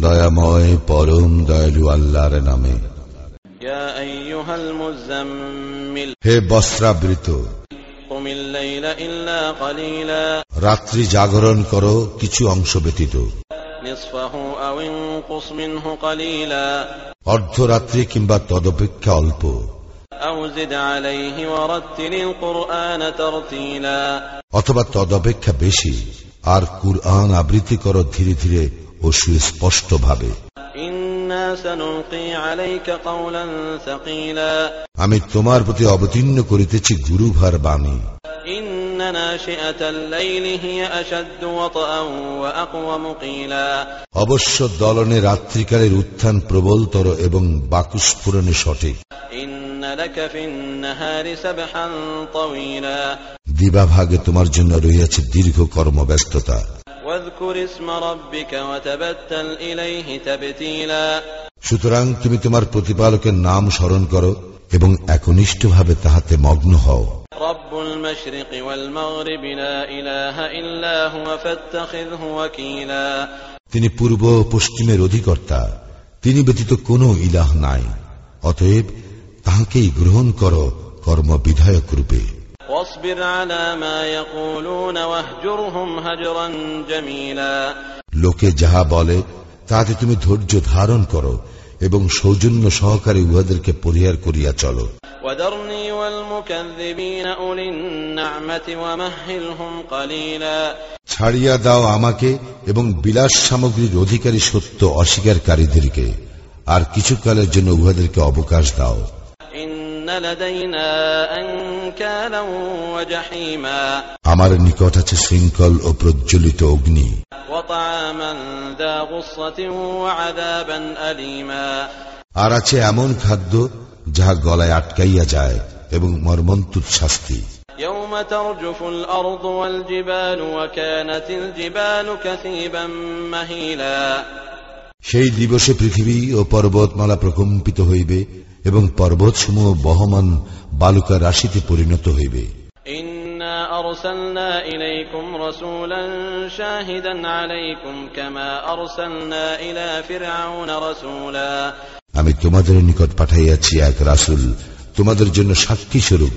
দয়াময় পরম দয়ালু আল্লাহর নামে। হে বস্ত্রাবৃত। রাত্রি জাগরণ করো কিছু অংশ ব্যতীত। অর্ধরাত্রি কিংবা তদপেক্ষা অল্প। অথবা তদপেক্ষা বেশি আর কুরআন আবৃত্তি করো ধীরে ধীরে ও সুস্পষ্ট ভাবে আমি তোমার প্রতি অবতীর্ণ করিতেছি গুরুভার বাণী। অবশ্য দলনে রাত্রিকালের উত্থান প্রবলতর এবং বাকুস্ফুরণে সঠিক। দিবাভাগে তোমার জন্য রয়েছে দীর্ঘ কর্মব্যস্ততা। সুতরাং তুমি তোমার প্রতিপালকের নাম স্মরণ করো এবং একনিষ্ঠ ভাবে তাহাতে মগ্ন হও। তিনি পূর্ব পশ্চিমের অধিকর্তা। তিনি ব্যতীত কোন ইলাহ নাই। অতএব তাহাকেই গ্রহণ কর কর্ম বিধায়ক রূপে লোকে যাহা বলে তাতে তুমি ধৈর্য ধারণ করো এবং সৌজন্য সহকারে উহাদেরকে পরিহার করিয়া চলো। ছাড়িয়া দাও আমাকে এবং বিলাস সামগ্রীর অধিকারী সত্য অস্বীকারীদেরকে। আর কিছুকালের জন্য উহাদেরকে অবকাশ দাও। আমার নিকট আছে শৃঙ্খল ও প্রজ্বলিত অগ্নি وطعاما ذا غصة وعذابا أليما আর আছে এমন খাদ্য যাহা গলায় আটকাইয়া যায় এবং মর্মন্তুদ শাস্তি يوم ترجف الأرض والجبال وكانت الجبال كثيبا مهيلا সেই দিবসে পৃথিবী ও পর্বতমালা প্রকম্পিত হইবে এবং পর্বতসমূহ বহমান বালুকা রাশিতে পরিণত হইবে। আমি তোমাদের নিকট পাঠাইয়াছি এক রাসুল তোমাদের জন্য সাক্ষী স্বরূপ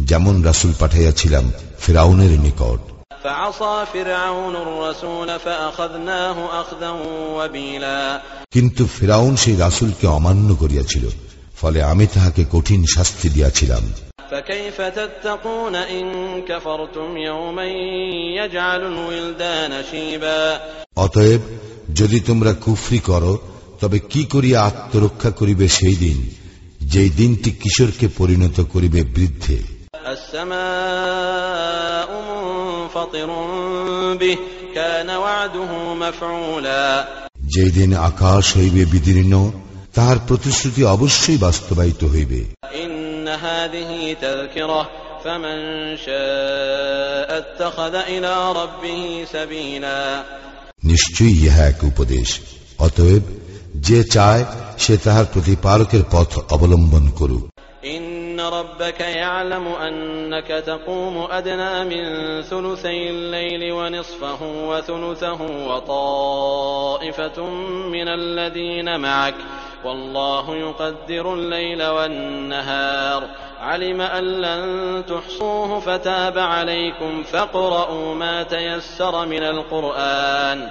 যেমন রাসুল পাঠাইয়াছিলাম ফেরাউনের নিকট। কিন্তু ফেরাউন সেই রাসুলকে অমান্য করিয়াছিল। ফলে আমি তাহাকে কঠিন শাস্তি দিয়াছিলাম فكيف تتقون إن كفرتم يوما يجعل الولدان شيبا অতএব যদি তোমরা কুফরি করো তবে কি করিয়া আত্মরক্ষা করিবে সেই দিন যেই দিনটি কিশোরকে পরিণত করিবে বৃদ্ধে السماء منفطر به كان وعده مفعولا যেই দিন আকাশ হইবে বিদীর্ণ তাহার প্রতিশ্রুতি অবশ্যই বাস্তবায়িত হইবে। নিশ্চয়ই ইহা এক উপদেশ। অতএব যে চায় সে তাহার প্রতিপালকের পথ অবলম্বন করুক। ربك يعلم أنك تقوم أدنى من ثلثي الليل ونصفه وثلثه وطائفة من الذين معك. والله يقدر الليل والنهار. علم أن لن تحصوه فتاب عليكم. فاقرؤوا ما تيسر من القرآن.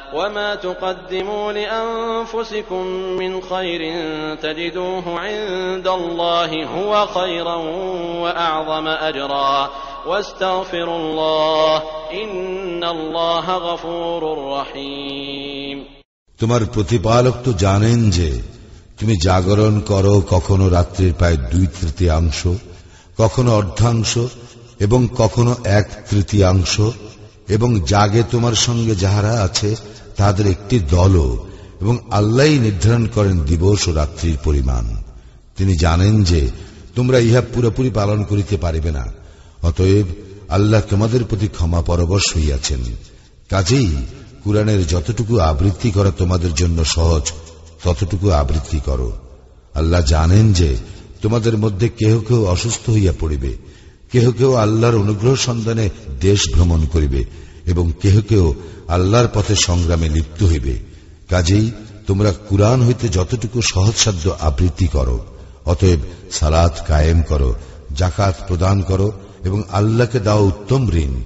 وما تقدموا لأنفسكم من خير تجدوه عند الله هو خيرا وأعظم أجرا واستغفروا الله إن الله غفور رحيم তোমার প্রতিপালক তো জানেন যে তুমি জাগরণ করো কখনো রাত্রির প্রায় দুই তৃতীয়াংশ কখনো অর্ধাংশ এবং কখনো এক তৃতীয়াংশ এবং জাগে তোমার সঙ্গে যাহারা আছে তাদের একটি দলও এবং আল্লাহ নির্ধারণ করেন দিবস ও রাত্রির পরিমাণ। তিনি জানেন যে তোমরা ইহা পুরোপুরি পালন করিতে পারিবে না। অতএব আল্লাহ তোমাদের প্রতি ক্ষমা পরবশ হইয়াছেন। কাজেই কুরআনের যতটুকু আবৃত্তি করা তোমাদের জন্য সহজ, ততটুকু আবৃত্তি করো। আল্লাহ জানেন যে তোমাদের মধ্যে কেহ কেউ অসুস্থ হইয়া পড়িবে, কেহ কেউ আল্লাহর অনুগ্রহ সন্ধানে দেশ ভ্রমণ করিবে এবং কেহ কেউ আল্লাহর পথে সংগ্রামে লিপ্ত হইবে। কাজেই তোমরা কুরআন হইতে যতটুকু সহজসাধ্য আবৃত্তি করো, অতএব সালাত কায়েম করো জাকাত প্রদান করো এবং আল্লাহকে দাও উত্তম ঋণ।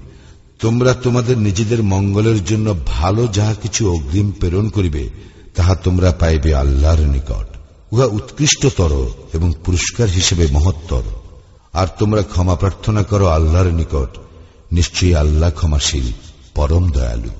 তোমরা তোমাদের নিজেদের মঙ্গলের জন্য ভালো যাহা কিছু অগ্রিম প্রেরণ করিবে, তাহা তোমরা পাইবে আল্লাহর নিকট। উহা উৎকৃষ্টতর এবং পুরস্কার হিসেবে মহত্তর। আর তোমরা ক্ষমা প্রার্থনা করো আল্লাহর নিকট। নিশ্চয়ই আল্লাহ ক্ষমাশীল। পরম দয়ালু